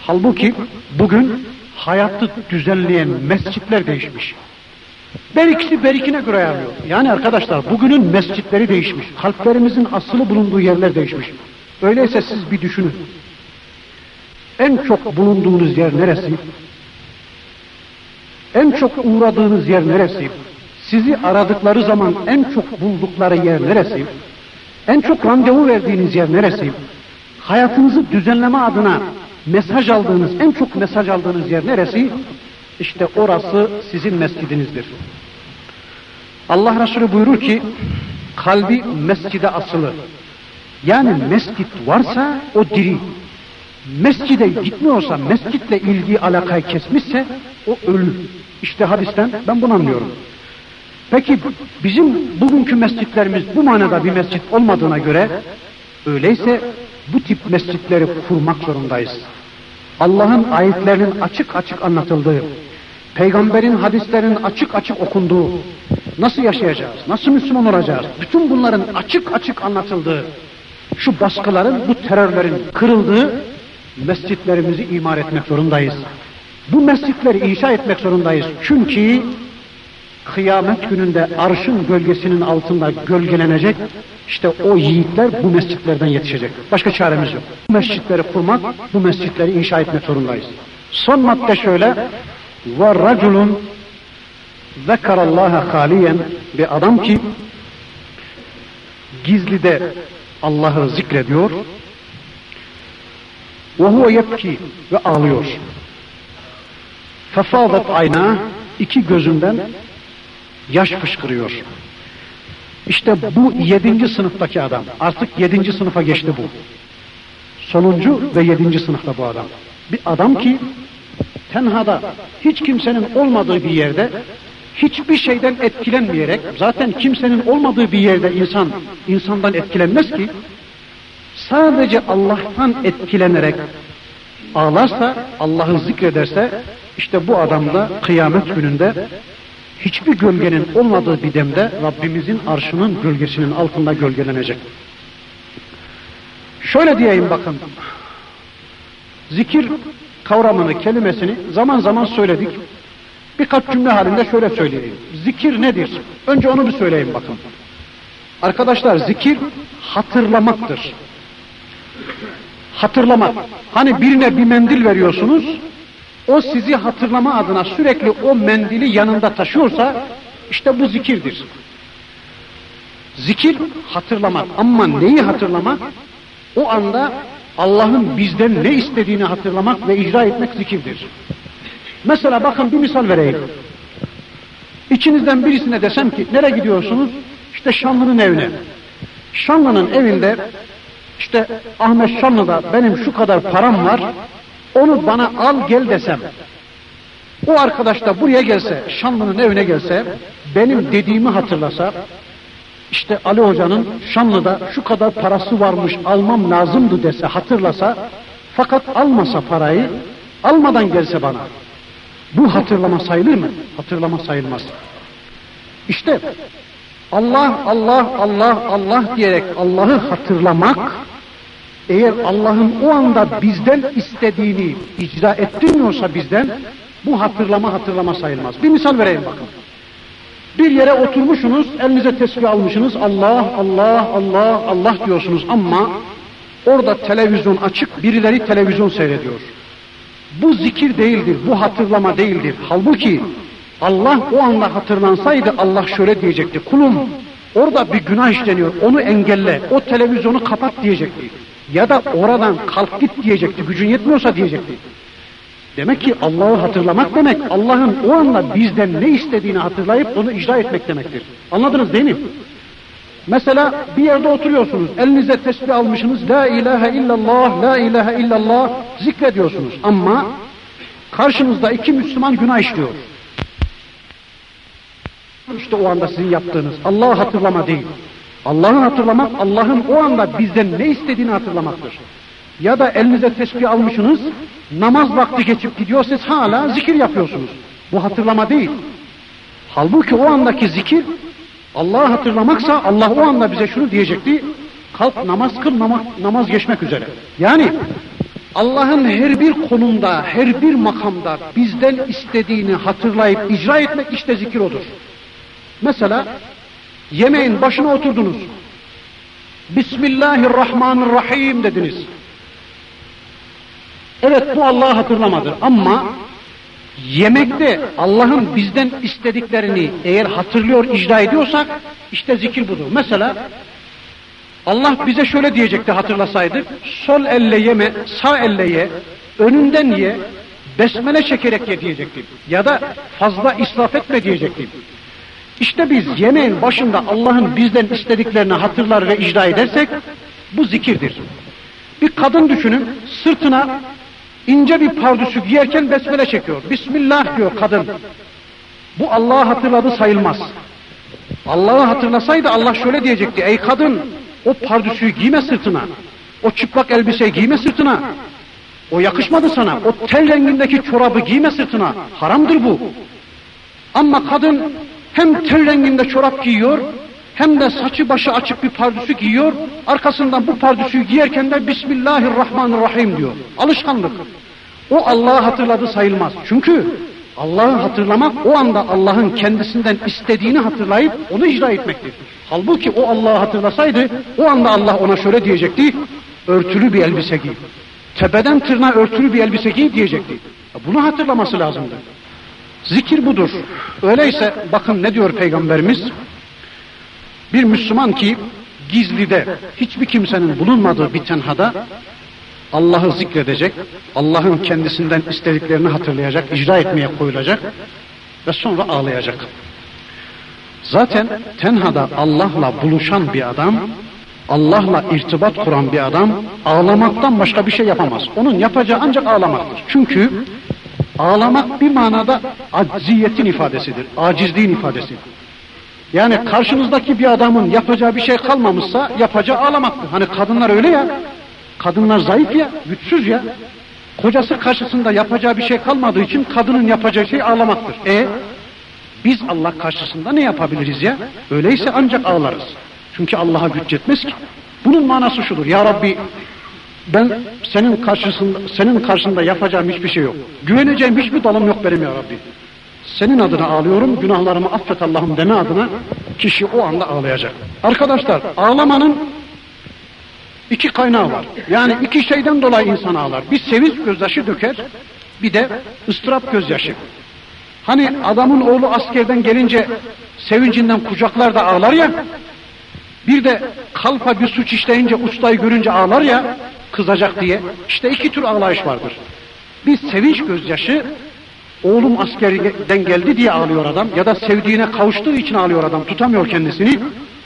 Halbuki bugün hayatı düzenleyen mescitler değişmiş. Berikisi berikine göre ayarlıyor. Yani arkadaşlar bugünün mescitleri değişmiş. Kalplerimizin asılı bulunduğu yerler değişmiş. Öyleyse siz bir düşünün. En çok bulunduğunuz yer neresi? En çok uğradığınız yer neresi? Sizi aradıkları zaman en çok buldukları yer neresi? En çok randevu verdiğiniz yer neresi? Hayatınızı düzenleme adına mesaj aldığınız, en çok mesaj aldığınız yer neresi? İşte orası sizin mescidinizdir. Allah Resulü buyurur ki, kalbi mescide asılı. Yani mescit varsa o diri. Mescide gitmiyorsa, mescitle ilgi alakayı kesmişse o ölü. İşte hadisten ben bunu anlıyorum. Peki bizim bugünkü mescitlerimiz bu manada bir mescit olmadığına göre öyleyse bu tip mescitleri kurmak zorundayız. Allah'ın ayetlerinin açık açık anlatıldığı, peygamberin hadislerinin açık açık okunduğu, nasıl yaşayacağız, nasıl Müslüman olacağız, bütün bunların açık açık anlatıldığı, şu baskıların, bu terörlerin kırıldığı mescitlerimizi imar etmek zorundayız. Bu mescitleri inşa etmek zorundayız. Çünkü kıyamet gününde arşın gölgesinin altında gölgelenecek işte o yiğitler bu mescitlerden yetişecek. Başka çaremiz yok. Bu mescitleri kurmak, bu mescitleri inşa etmek zorundayız. Son madde şöyle ve raculun zekarallaha haliyen bir adam ki gizlide Allah'ı zikrediyor ve huve yepki ve ağlıyor. Fefadet ayna iki gözünden yaş fışkırıyor. İşte bu yedinci sınıftaki adam. Artık yedinci sınıfa geçti bu. Sonuncu ve yedinci sınıfta bu adam. Bir adam ki tenhada hiç kimsenin olmadığı bir yerde hiçbir şeyden etkilenmeyerek zaten kimsenin olmadığı bir yerde insan insandan etkilenmez ki sadece Allah'tan etkilenerek ağlarsa Allah'ı zikrederse işte bu adam da kıyamet gününde hiçbir gölgenin olmadığı bir demde Rabbimizin arşının gölgesinin altında gölgelenecek. Şöyle diyeyim bakın. Zikir kavramını, kelimesini zaman zaman söyledik. Birkaç cümle halinde şöyle söyleyeyim. Zikir nedir? Önce onu bir söyleyeyim bakın. Arkadaşlar zikir hatırlamaktır. Hatırlamak. Hani birine bir mendil veriyorsunuz, o sizi hatırlama adına sürekli o mendili yanında taşıyorsa işte bu zikirdir. Zikir hatırlamak ama neyi hatırlamak? O anda Allah'ın bizden ne istediğini hatırlamak ve icra etmek zikirdir. Mesela bakın bir misal vereyim. İçinizden birisine desem ki nereye gidiyorsunuz? İşte Şanlı'nın evine. Şanlı'nın evinde işte Ahmet Şanlı'da benim şu kadar param var onu bana al gel desem, o arkadaş da buraya gelse, Şanlı'nın evine gelse, benim dediğimi hatırlasa, işte Ali Hoca'nın Şanlı'da şu kadar parası varmış almam lazımdı dese hatırlasa, fakat almasa parayı, almadan gelse bana, bu hatırlama sayılır mı? Hatırlama sayılmaz. İşte Allah, Allah, Allah, Allah diyerek Allah'ı hatırlamak, eğer Allah'ın o anda bizden istediğini icra ettirmiyorsa bizden bu hatırlama hatırlama sayılmaz. Bir misal vereyim bakın. Bir yere oturmuşsunuz, elinize tesbih almışsınız, Allah, Allah, Allah, Allah diyorsunuz ama orada televizyon açık, birileri televizyon seyrediyor. Bu zikir değildir, bu hatırlama değildir. Halbuki Allah o anda hatırlansaydı Allah şöyle diyecekti, kulum orada bir günah işleniyor, onu engelle, o televizyonu kapat diyecekti. Ya da oradan kalk git diyecekti, gücün yetmiyorsa diyecekti. Demek ki Allah'ı hatırlamak demek, Allah'ın o anda bizden ne istediğini hatırlayıp onu icra etmek demektir. Anladınız değil mi? Mesela bir yerde oturuyorsunuz, elinize tesbih almışsınız, La ilahe illallah, La ilahe illallah zikrediyorsunuz. Ama karşınızda iki Müslüman günah işliyor. İşte o anda sizin yaptığınız Allah'ı hatırlama değil. Allah'ı hatırlamak, Allah'ın o anda bizden ne istediğini hatırlamaktır. Ya da elinize tesbih almışsınız, namaz vakti geçip gidiyor, siz hala zikir yapıyorsunuz. Bu hatırlama değil. Halbuki o andaki zikir, Allah'ı hatırlamaksa Allah o anda bize şunu diyecekti, kalk namaz kıl, namaz, namaz geçmek üzere. Yani Allah'ın her bir konumda, her bir makamda bizden istediğini hatırlayıp icra etmek işte zikir odur. Mesela yemeğin başına oturdunuz. Bismillahirrahmanirrahim dediniz. Evet bu Allah'ı hatırlamadır ama yemekte Allah'ın bizden istediklerini eğer hatırlıyor, icra ediyorsak işte zikir budur. Mesela Allah bize şöyle diyecekti hatırlasaydık. Sol elle yeme, sağ elle ye, önünden ye, besmele çekerek ye diyecekti. Ya da fazla israf etme diyecekti. İşte biz yemeğin başında Allah'ın bizden istediklerini hatırlar ve icra edersek bu zikirdir. Bir kadın düşünün sırtına ince bir pardüsü giyerken besmele çekiyor. Bismillah diyor kadın. Bu Allah'ı hatırladı sayılmaz. Allah'ı hatırlasaydı Allah şöyle diyecekti. Ey kadın o pardüsüyü giyme sırtına. O çıplak elbise giyme sırtına. O yakışmadı sana. O tel rengindeki çorabı giyme sırtına. Haramdır bu. Ama kadın hem tel renginde çorap giyiyor, hem de saçı başı açık bir pardüsü giyiyor. Arkasından bu pardüsüyü giyerken de Bismillahirrahmanirrahim diyor. Alışkanlık. O Allah'ı hatırladı sayılmaz. Çünkü Allah'ı hatırlamak o anda Allah'ın kendisinden istediğini hatırlayıp onu icra etmektir. Halbuki o Allah'ı hatırlasaydı o anda Allah ona şöyle diyecekti. Örtülü bir elbise giy. Tepeden tırnağa örtülü bir elbise giy diyecekti. Bunu hatırlaması lazımdı. Zikir budur. Öyleyse bakın ne diyor Peygamberimiz? Bir Müslüman ki gizlide hiçbir kimsenin bulunmadığı bir tenhada Allah'ı zikredecek, Allah'ın kendisinden istediklerini hatırlayacak, icra etmeye koyulacak ve sonra ağlayacak. Zaten tenhada Allah'la buluşan bir adam, Allah'la irtibat kuran bir adam ağlamaktan başka bir şey yapamaz. Onun yapacağı ancak ağlamaktır. Çünkü ağlamak bir manada acziyetin ifadesidir, acizliğin ifadesidir. Yani karşınızdaki bir adamın yapacağı bir şey kalmamışsa yapacağı ağlamaktır. Hani kadınlar öyle ya, kadınlar zayıf ya, güçsüz ya. Kocası karşısında yapacağı bir şey kalmadığı için kadının yapacağı şey ağlamaktır. E biz Allah karşısında ne yapabiliriz ya? Öyleyse ancak ağlarız. Çünkü Allah'a güç yetmez ki. Bunun manası şudur. Ya Rabbi ben senin karşısında senin karşında yapacağım hiçbir şey yok. Güveneceğim hiçbir dalım yok benim ya Rabbi. Senin adına ağlıyorum, günahlarımı affet Allah'ım deme adına kişi o anda ağlayacak. Arkadaşlar ağlamanın iki kaynağı var. Yani iki şeyden dolayı insan ağlar. Bir sevinç gözyaşı döker, bir de ıstırap gözyaşı. Hani adamın oğlu askerden gelince sevincinden kucaklar da ağlar ya, bir de kalpa bir suç işleyince ustayı görünce ağlar ya, kızacak diye. İşte iki tür ağlayış vardır. Bir sevinç gözyaşı, oğlum askerden geldi diye ağlıyor adam ya da sevdiğine kavuştuğu için ağlıyor adam tutamıyor kendisini.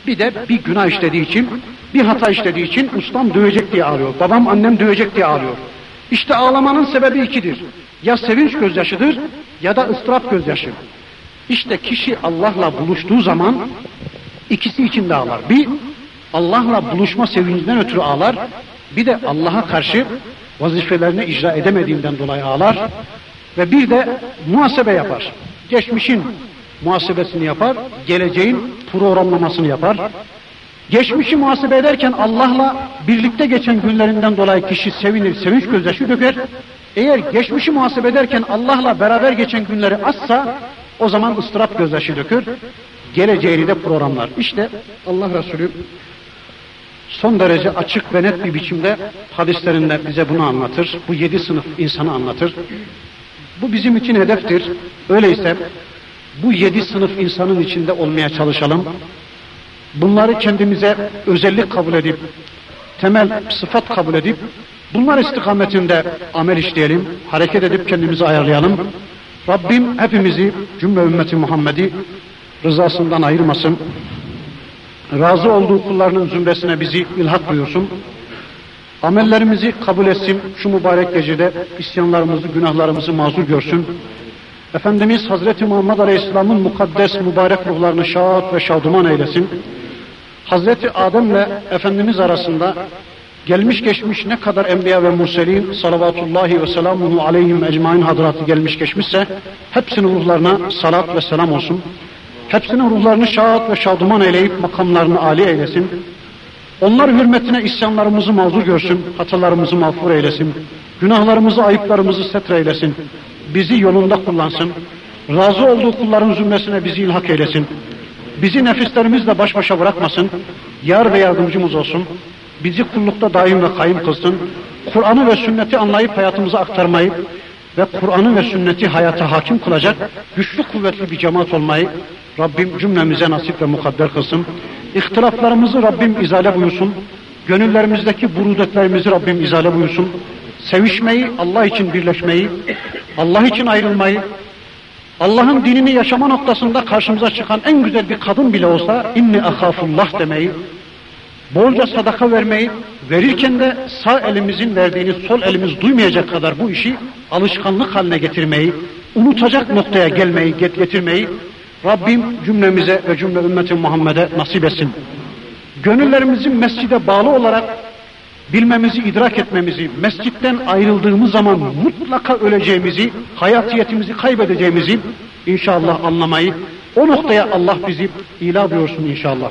Bir de bir günah işlediği için, bir hata işlediği için ustam dövecek diye ağlıyor. Babam annem dövecek diye ağlıyor. İşte ağlamanın sebebi ikidir. Ya sevinç gözyaşıdır ya da ıstırap gözyaşı. İşte kişi Allah'la buluştuğu zaman ikisi için de ağlar. Bir Allah'la buluşma sevincinden ötürü ağlar. Bir de Allah'a karşı vazifelerini icra edemediğinden dolayı ağlar. Ve bir de muhasebe yapar. Geçmişin muhasebesini yapar, geleceğin programlamasını yapar. Geçmişi muhasebe ederken Allah'la birlikte geçen günlerinden dolayı kişi sevinir, sevinç gözyaşı döker. Eğer geçmişi muhasebe ederken Allah'la beraber geçen günleri azsa o zaman ıstırap gözyaşı dökür. Geleceğini de programlar. İşte Allah Resulü son derece açık ve net bir biçimde hadislerinde bize bunu anlatır. Bu yedi sınıf insanı anlatır. Bu bizim için hedeftir. Öyleyse bu yedi sınıf insanın içinde olmaya çalışalım. Bunları kendimize özellik kabul edip, temel sıfat kabul edip, bunlar istikametinde amel işleyelim, hareket edip kendimizi ayarlayalım. Rabbim hepimizi, cümle ümmeti Muhammed'i rızasından ayırmasın. Razı olduğu kullarının zümresine bizi ilhak buyursun. Amellerimizi kabul etsin. Şu mübarek gecede isyanlarımızı, günahlarımızı mazur görsün. Efendimiz Hazreti Muhammed Aleyhisselam'ın mukaddes mübarek ruhlarını şad ve şaduman eylesin. Hazreti Adem'le Efendimiz arasında gelmiş geçmiş ne kadar enbiya ve murselin salavatullahi ve selamuhu aleyhim ecmain hadratı gelmiş geçmişse hepsinin ruhlarına salat ve selam olsun. Hepsinin ruhlarını şad ve şaduman eyleyip makamlarını âli eylesin. Onlar hürmetine isyanlarımızı mazur görsün, hatalarımızı mağfur eylesin. Günahlarımızı, ayıplarımızı setre eylesin. Bizi yolunda kullansın. Razı olduğu kulların zümresine bizi ilhak eylesin. Bizi nefislerimizle baş başa bırakmasın. Yar ve yardımcımız olsun. Bizi kullukta daim ve kayım kılsın. Kur'an'ı ve sünneti anlayıp hayatımıza aktarmayı ve Kur'an'ı ve sünneti hayata hakim kılacak güçlü kuvvetli bir cemaat olmayı Rabbim cümlemize nasip ve mukadder kılsın. İhtilaflarımızı Rabbim izale buyursun. Gönüllerimizdeki burudetlerimizi Rabbim izale buyursun. Sevişmeyi, Allah için birleşmeyi, Allah için ayrılmayı, Allah'ın dinini yaşama noktasında karşımıza çıkan en güzel bir kadın bile olsa inni ahafullah demeyi, bolca sadaka vermeyi, verirken de sağ elimizin verdiğini sol elimiz duymayacak kadar bu işi alışkanlık haline getirmeyi, unutacak noktaya gelmeyi, getirmeyi Rabbim cümlemize ve cümle ümmeti Muhammed'e nasip etsin. Gönüllerimizin mescide bağlı olarak bilmemizi, idrak etmemizi, mescitten ayrıldığımız zaman mutlaka öleceğimizi, hayatiyetimizi kaybedeceğimizi inşallah anlamayı, o noktaya Allah bizi ila buyursun inşallah.